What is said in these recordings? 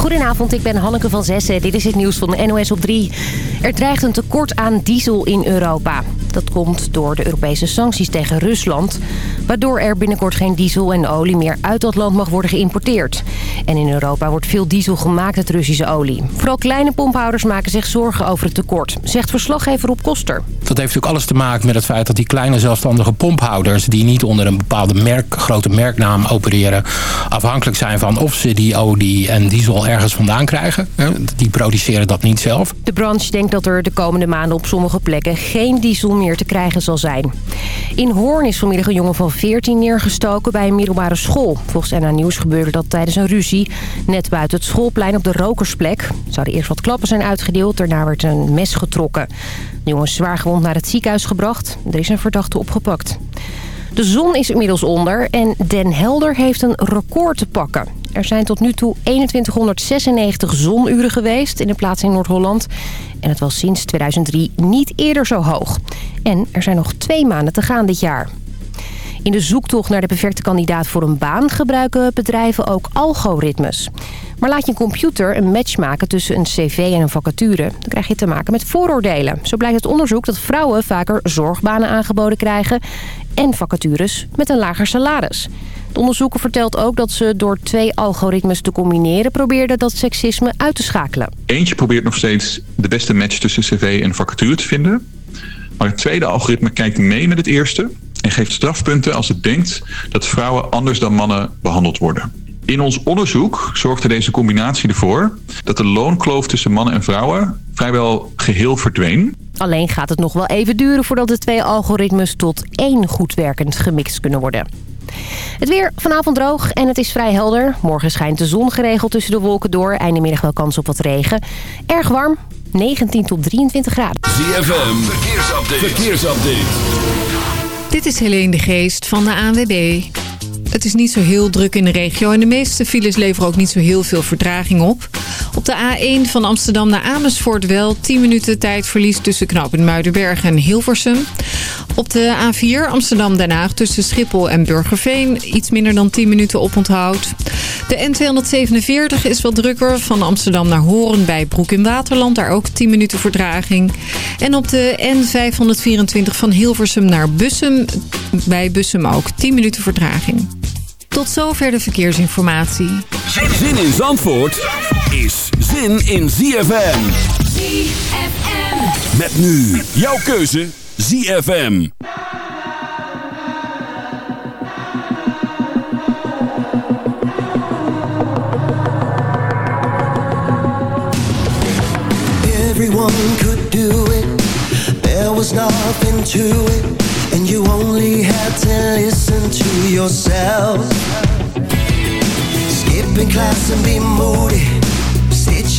Goedenavond, ik ben Hanneke van Zessen. Dit is het nieuws van NOS op 3. Er dreigt een tekort aan diesel in Europa. Dat komt door de Europese sancties tegen Rusland... waardoor er binnenkort geen diesel en olie meer uit dat land mag worden geïmporteerd. En in Europa wordt veel diesel gemaakt uit Russische olie. Vooral kleine pomphouders maken zich zorgen over het tekort, zegt verslaggever Rob Koster. Dat heeft natuurlijk alles te maken met het feit dat die kleine zelfstandige pomphouders... die niet onder een bepaalde merk, grote merknaam opereren... afhankelijk zijn van of ze die olie en diesel ergens vandaan krijgen. Die produceren dat niet zelf. De branche denkt dat er de komende maanden op sommige plekken geen diesel meer te krijgen zal zijn. In Hoorn is vanmiddag een jongen van 14 neergestoken bij een middelbare school. Volgens NA Nieuws gebeurde dat tijdens een ruzie net buiten het schoolplein op de rokersplek. Er zouden eerst wat klappen zijn uitgedeeld, daarna werd een mes getrokken. De jongen is zwaar gewond naar het ziekenhuis gebracht. Er is een verdachte opgepakt. De zon is inmiddels onder en Den Helder heeft een record te pakken. Er zijn tot nu toe 2196 zonuren geweest in de plaats in Noord-Holland. En het was sinds 2003 niet eerder zo hoog. En er zijn nog twee maanden te gaan dit jaar. In de zoektocht naar de perfecte kandidaat voor een baan gebruiken bedrijven ook algoritmes. Maar laat je computer een match maken tussen een cv en een vacature... dan krijg je te maken met vooroordelen. Zo blijkt het onderzoek dat vrouwen vaker zorgbanen aangeboden krijgen... en vacatures met een lager salaris. De onderzoeker vertelt ook dat ze door twee algoritmes te combineren... probeerden dat seksisme uit te schakelen. Eentje probeert nog steeds de beste match tussen cv en vacature te vinden... Maar het tweede algoritme kijkt mee met het eerste en geeft strafpunten als het denkt dat vrouwen anders dan mannen behandeld worden. In ons onderzoek zorgde deze combinatie ervoor dat de loonkloof tussen mannen en vrouwen vrijwel geheel verdween. Alleen gaat het nog wel even duren voordat de twee algoritmes tot één goed werkend gemixt kunnen worden. Het weer vanavond droog en het is vrij helder. Morgen schijnt de zon geregeld tussen de wolken door. Einde middag wel kans op wat regen. Erg warm, 19 tot 23 graden. ZFM, verkeersupdate. verkeersupdate. Dit is Helene de Geest van de ANWB. Het is niet zo heel druk in de regio en de meeste files leveren ook niet zo heel veel vertraging op. Op de A1 van Amsterdam naar Amersfoort wel 10 minuten tijdverlies tussen knooppunt Muidenberg en Hilversum. Op de A4 Amsterdam-Den Haag tussen Schiphol en Burgerveen iets minder dan 10 minuten oponthoud. De N247 is wat drukker van Amsterdam naar Horen bij Broek in Waterland. Daar ook 10 minuten vertraging. En op de N524 van Hilversum naar Bussum bij Bussum ook 10 minuten vertraging. Tot zover de verkeersinformatie. Zin in Zandvoort is zin in ZFM. ZFM. Met nu jouw keuze ZFM. Everyone could do it. There was nothing to it. And you only had to listen to yourself. Skipping class and be moody.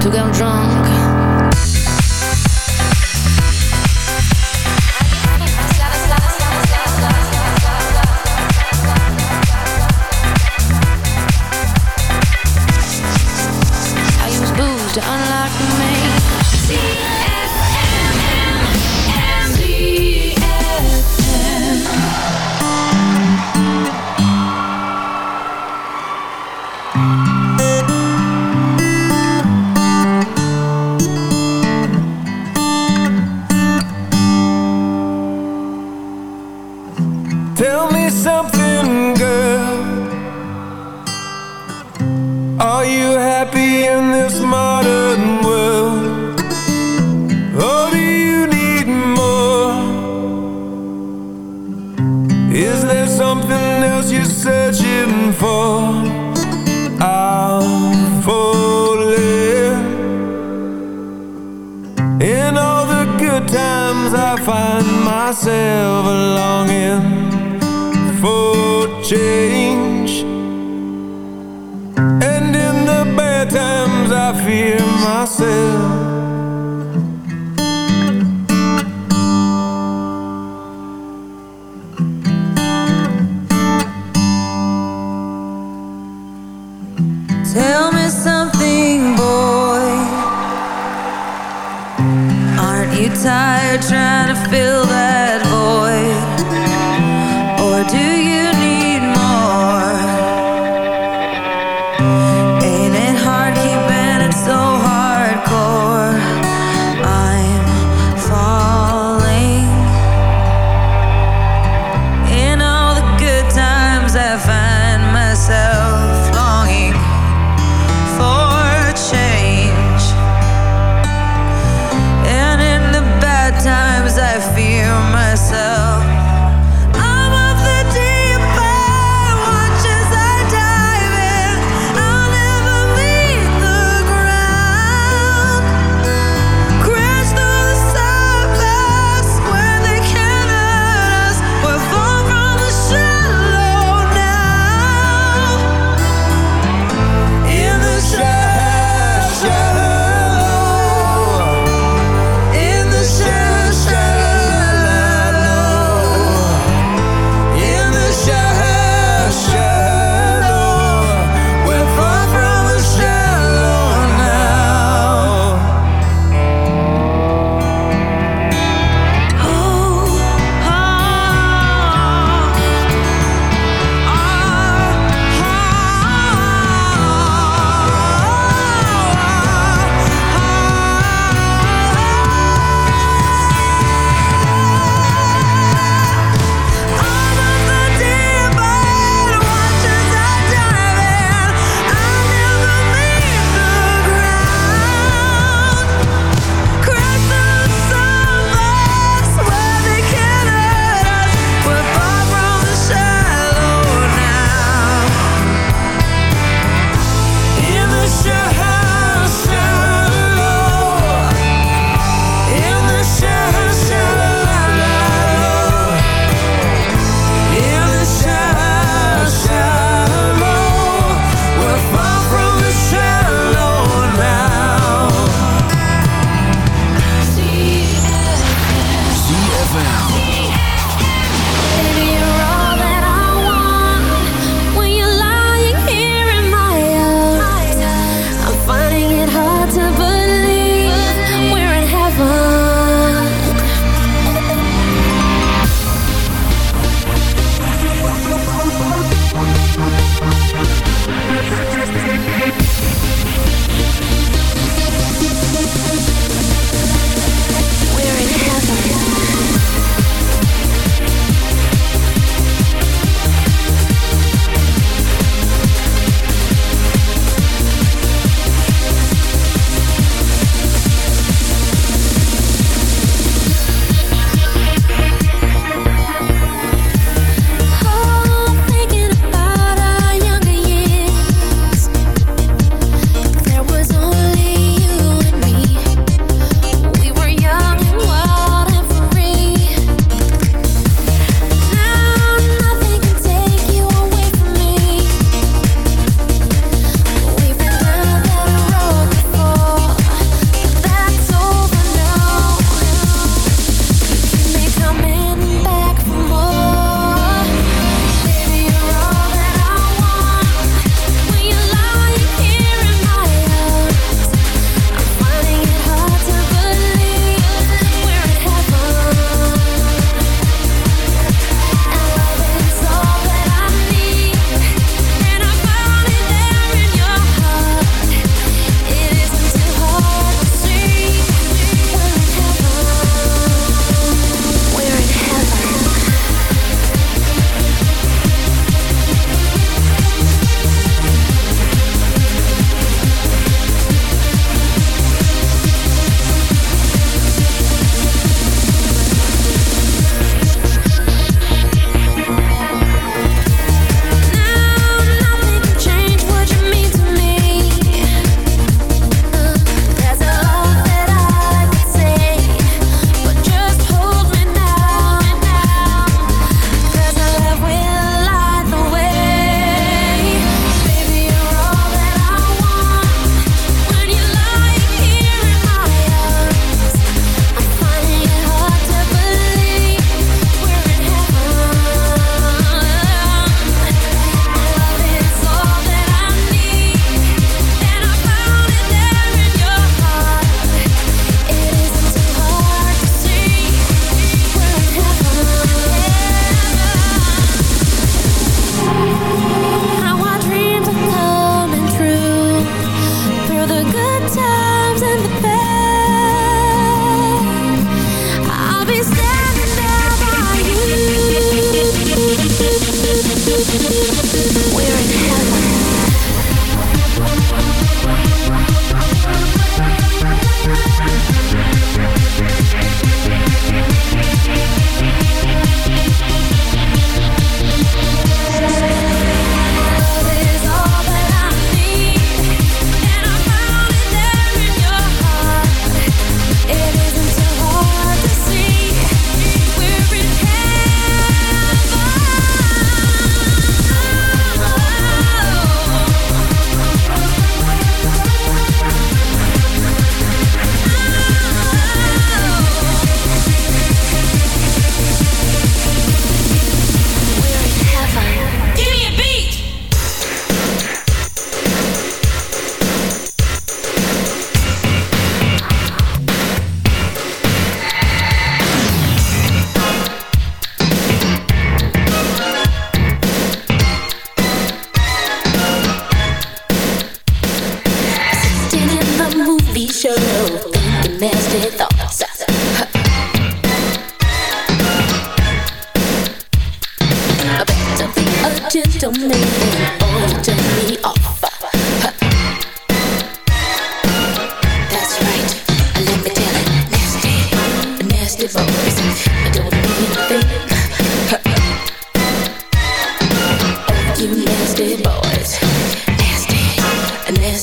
to get drunk Sometimes I find myself longing for change. And in the bad times I fear myself. I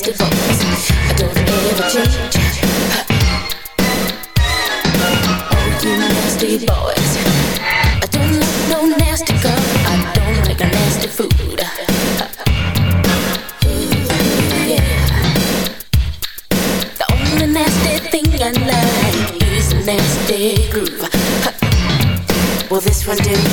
don't ever change. Oh, you nasty boys. I don't like no nasty girl. I don't like no nasty food. Yeah. The only nasty thing I like is nasty groove. Well, this one did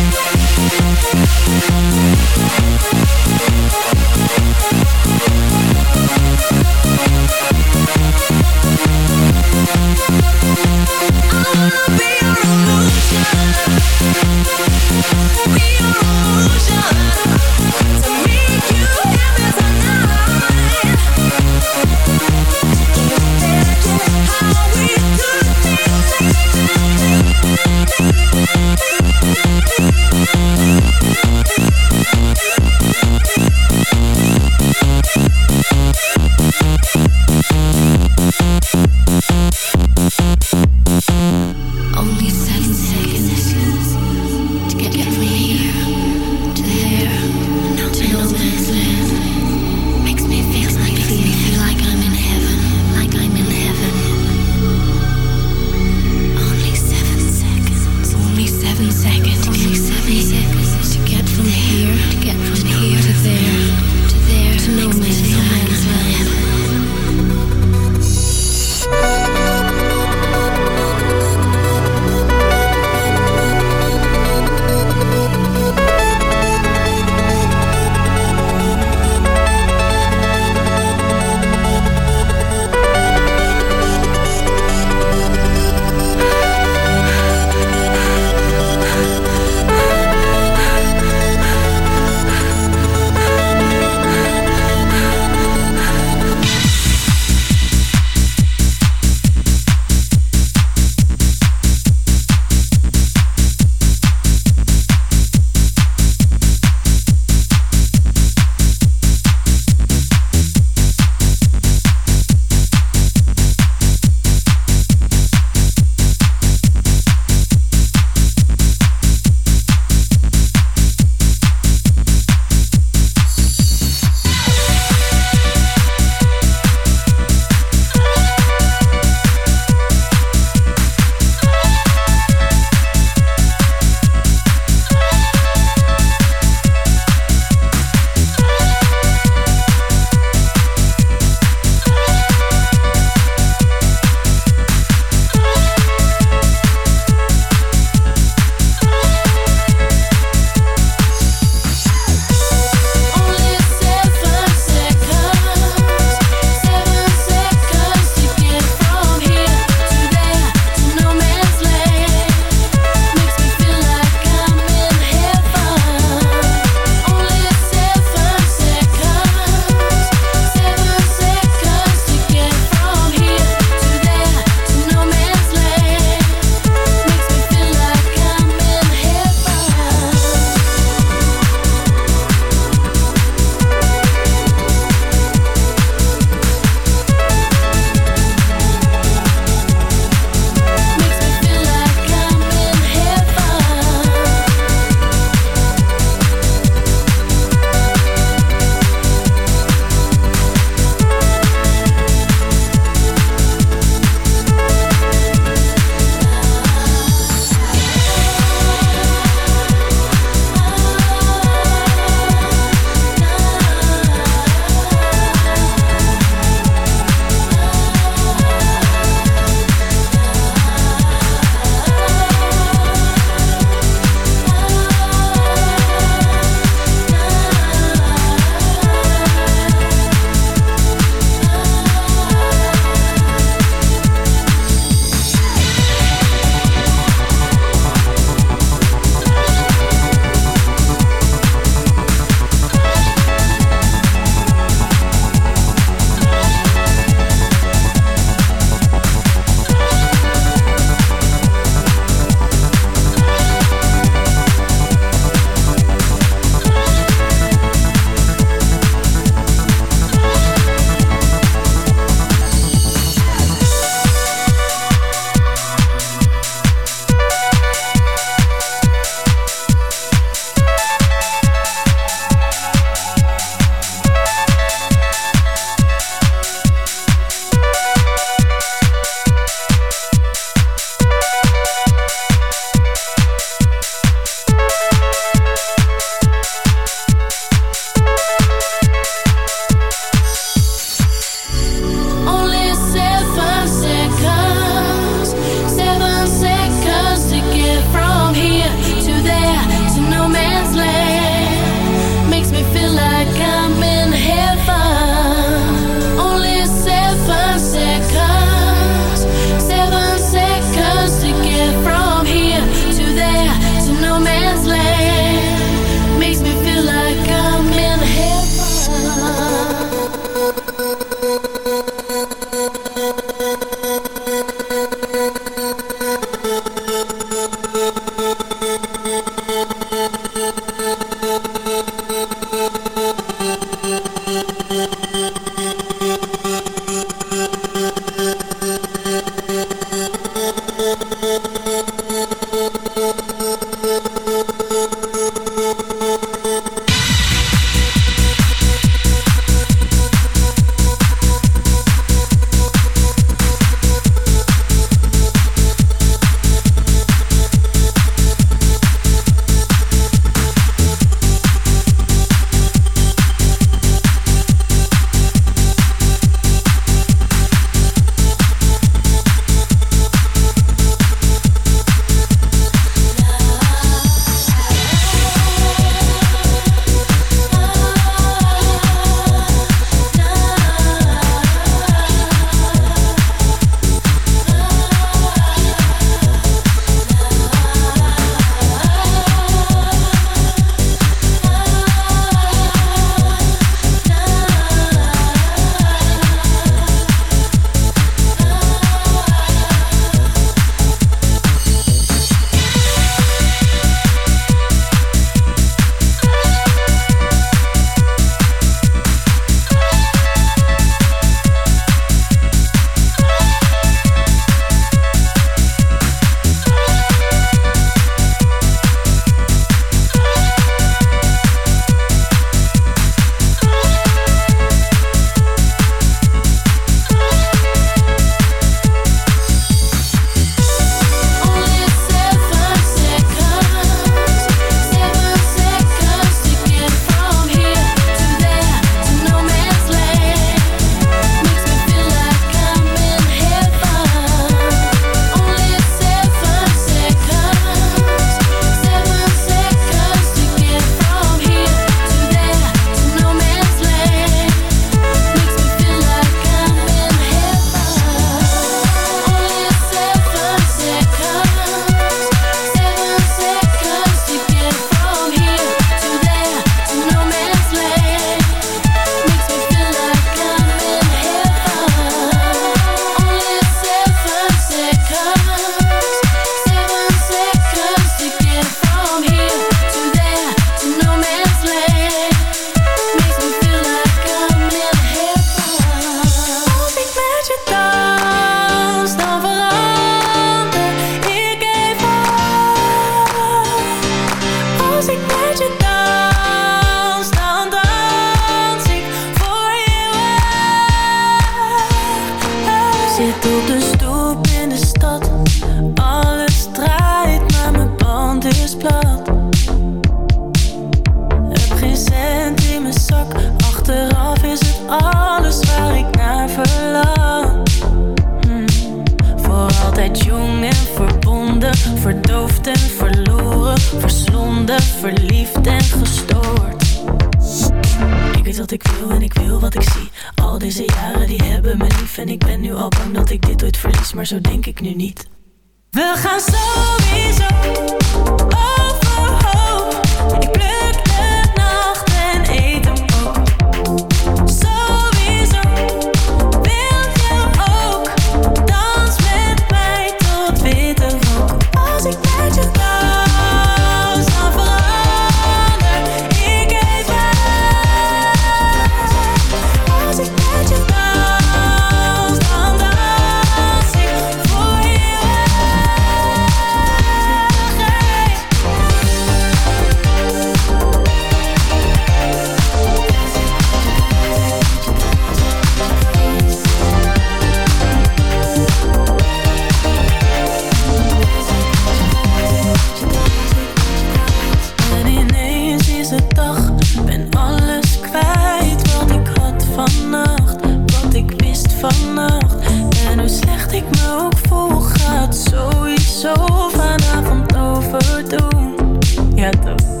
ik me ook vol gaat sowieso vanavond overdoen. Ja toch.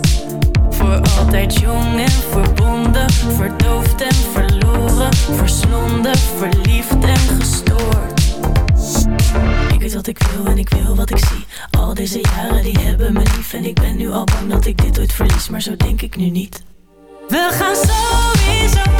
Voor altijd jong en verbonden, verdoofd en verloren, verslonden, verliefd en gestoord. Ik weet wat ik wil en ik wil wat ik zie. Al deze jaren die hebben me lief en ik ben nu al bang dat ik dit ooit verlies, maar zo denk ik nu niet. We gaan sowieso.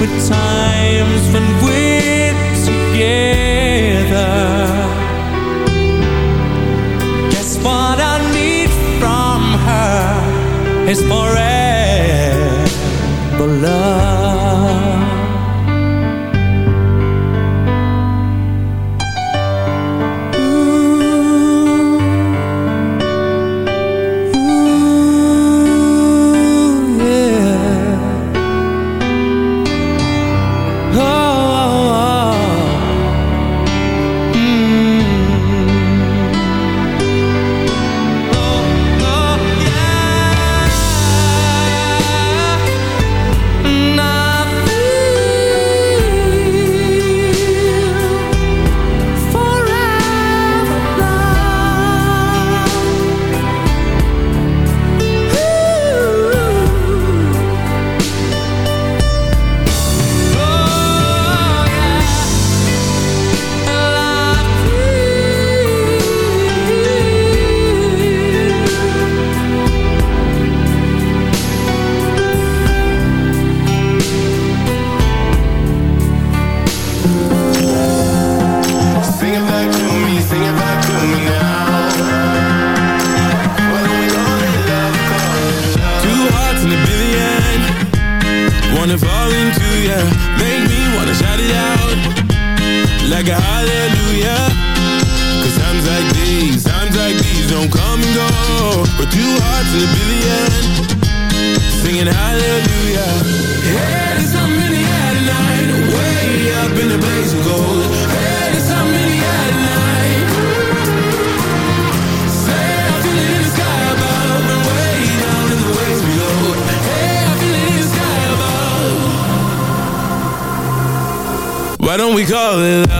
with times when we're together. Guess what I need from her is forever love. don't we call it love?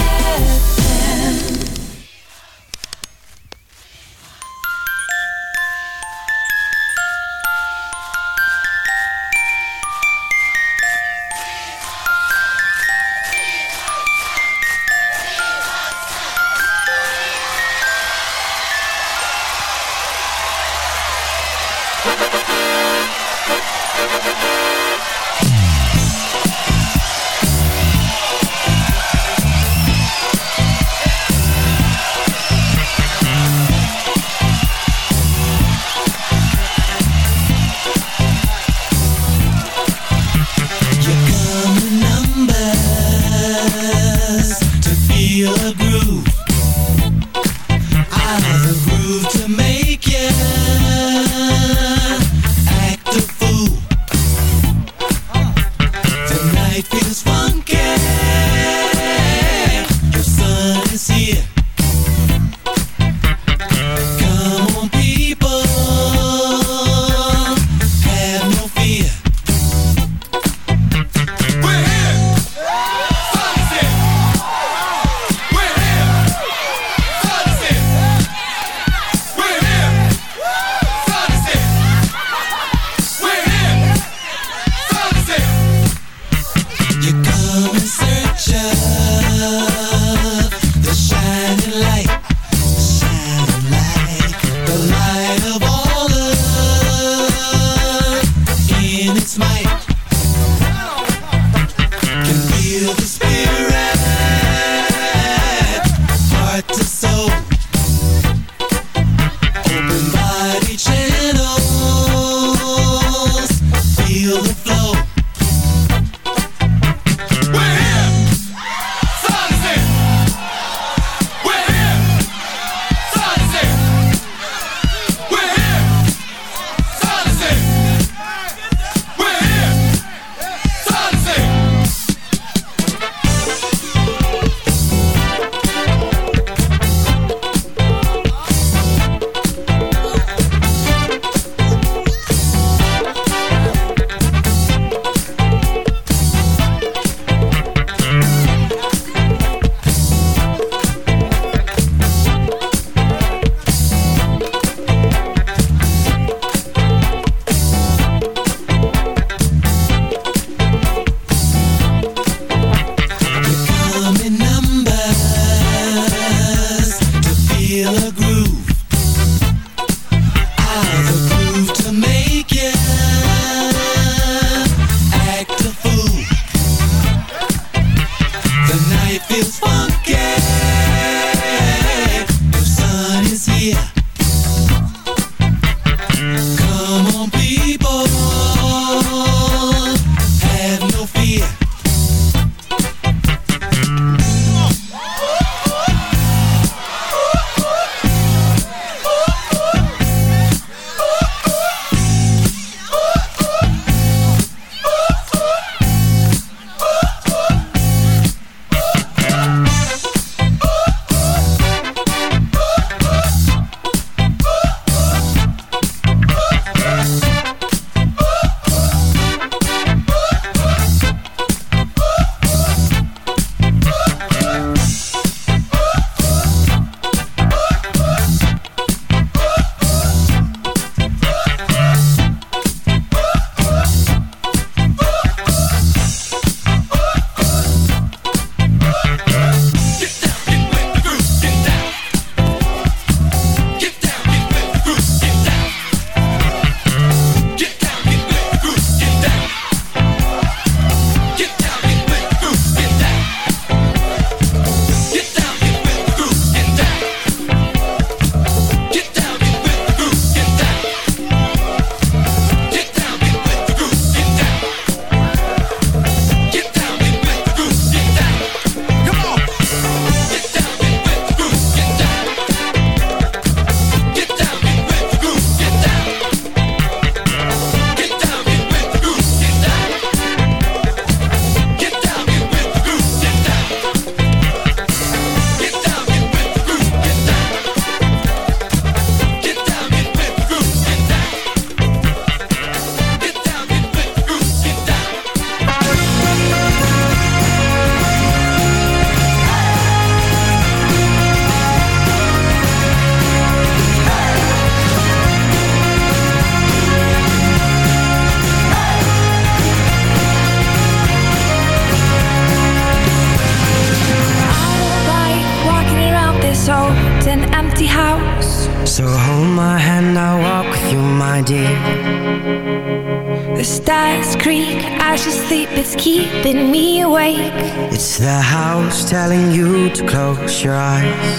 Keeping me awake. It's the house telling you to close your eyes.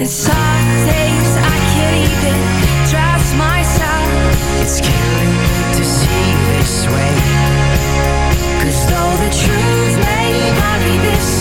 And some days I can't even trust myself. It's killing me to see this way. Cause though the truth may vary, this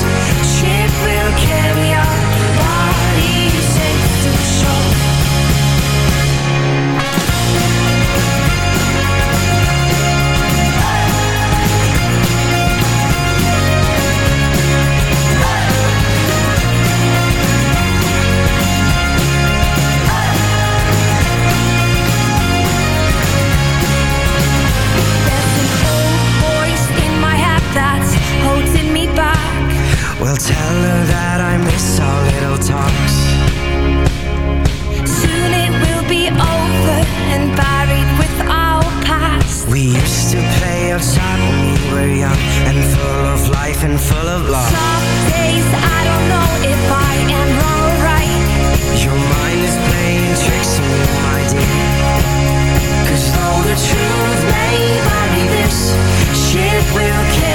Well, tell her that I miss our little talks. Soon it will be over and buried with our past. We used to play outside when we were young and full of life and full of love. Some days I don't know if I am wrong or right. Your mind is playing tricks on you, my dear. Cause though the truth may vary, this ship will carry